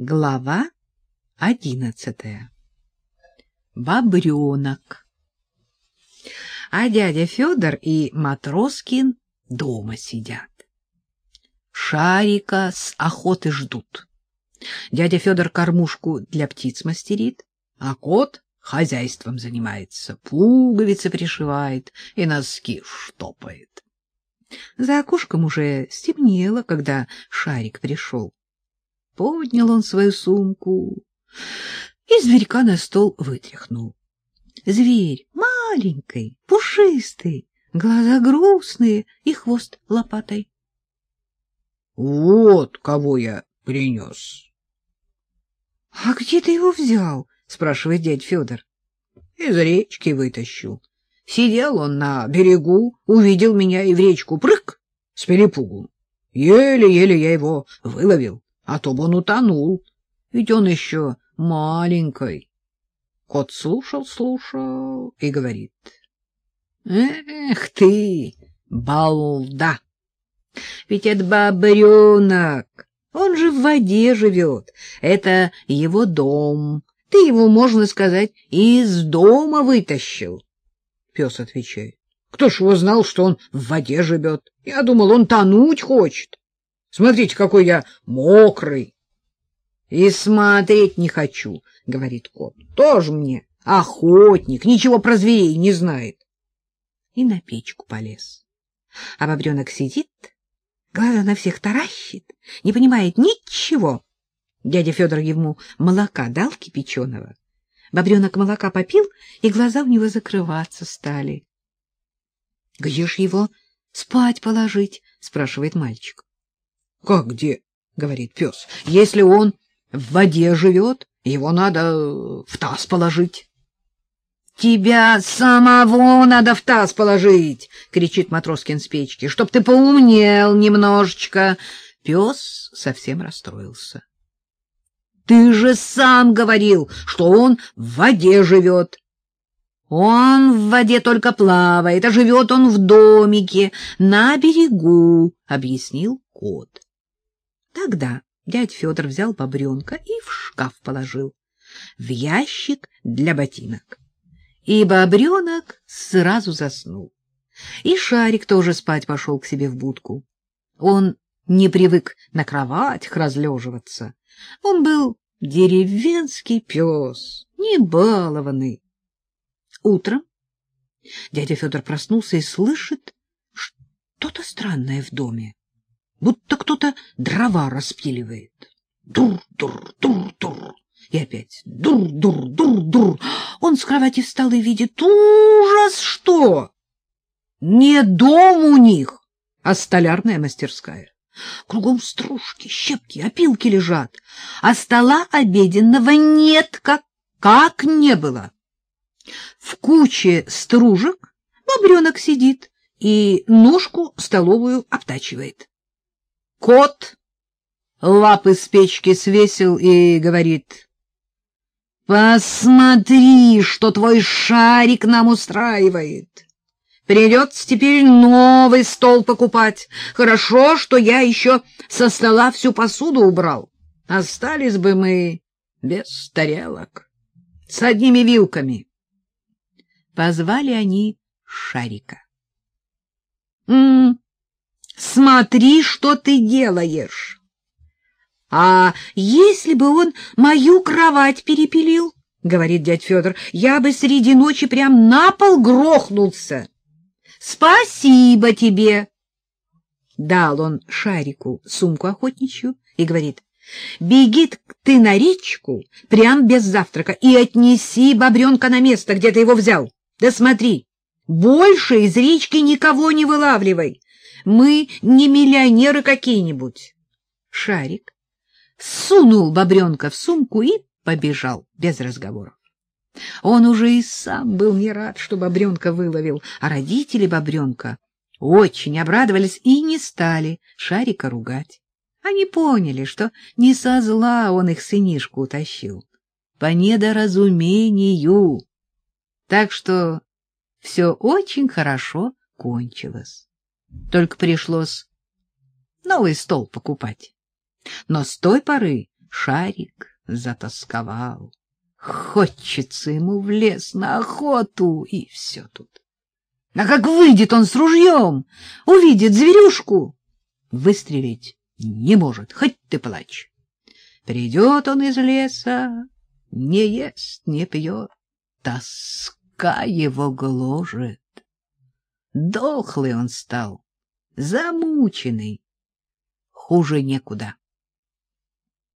Глава одиннадцатая. Бобренок. А дядя Федор и Матроскин дома сидят. Шарика с охоты ждут. Дядя Федор кормушку для птиц мастерит, а кот хозяйством занимается, пуговицы пришивает и носки штопает. За окошком уже стемнело, когда Шарик пришел. Поднял он свою сумку и зверька на стол вытряхнул. Зверь маленький, пушистый, глаза грустные и хвост лопатой. — Вот кого я принес. — А где ты его взял? — спрашивает дядь Федор. — Из речки вытащил. Сидел он на берегу, увидел меня и в речку прыг с перепугу. Еле-еле я его выловил а то бы он утонул, ведь он еще маленький. Кот слушал, слушал и говорит. — Эх ты, балда! Ведь это бобренок, он же в воде живет, это его дом. Ты его, можно сказать, из дома вытащил. Пес отвечает. Кто ж его знал, что он в воде живет? Я думал, он тонуть хочет. Смотрите, какой я мокрый. — И смотреть не хочу, — говорит кот. — Тоже мне охотник, ничего про зверей не знает. И на печку полез. А бобренок сидит, глаза на всех таращит, не понимает ничего. Дядя Федор ему молока дал кипяченого. Бобренок молока попил, и глаза у него закрываться стали. — Где ж его спать положить? — спрашивает мальчик. — Как где? — говорит пес. — Если он в воде живет, его надо в таз положить. — Тебя самого надо в таз положить! — кричит Матроскин с печки. — Чтоб ты поумнел немножечко. Пес совсем расстроился. — Ты же сам говорил, что он в воде живет. — Он в воде только плавает, а живет он в домике на берегу, — объяснил кот. Тогда дядь Федор взял бобренка и в шкаф положил, в ящик для ботинок. И бобренок сразу заснул. И Шарик тоже спать пошел к себе в будку. Он не привык на кроватях разлеживаться. Он был деревенский пес, небалованный. Утром дядя Федор проснулся и слышит что-то странное в доме будто кто-то дрова распиливает. Дур-дур-дур-дур. И опять дур-дур-дур-дур. Он с кровати встал и видит ужас что! Не дом у них, а столярная мастерская. Кругом стружки, щепки, опилки лежат, а стола обеденного нет, как, как не было. В куче стружек бобренок сидит и ножку столовую обтачивает. Кот лапы с печки свесил и говорит, «Посмотри, что твой шарик нам устраивает. Придется теперь новый стол покупать. Хорошо, что я еще со стола всю посуду убрал. Остались бы мы без тарелок, с одними вилками». Позвали они шарика. «М-м-м!» Смотри, что ты делаешь. А если бы он мою кровать перепилил, говорит дядь Федор, я бы среди ночи прям на пол грохнулся. Спасибо тебе. Дал он шарику сумку охотничью и говорит, беги ты на речку прям без завтрака и отнеси бобренка на место, где ты его взял. Да смотри, больше из речки никого не вылавливай. Мы не миллионеры какие-нибудь. Шарик сунул бобренка в сумку и побежал без разговоров. Он уже и сам был не рад, что бобренка выловил, а родители бобренка очень обрадовались и не стали Шарика ругать. Они поняли, что не со зла он их сынишку утащил, по недоразумению. Так что все очень хорошо кончилось. Только пришлось новый стол покупать. Но с той поры Шарик затасковал. Хочется ему в лес на охоту, и все тут. А как выйдет он с ружьем, увидит зверюшку, выстрелить не может, хоть ты плачь. Придет он из леса, не ест, не пьет, тоска его гложет. Дохлый он стал, замученный, хуже некуда.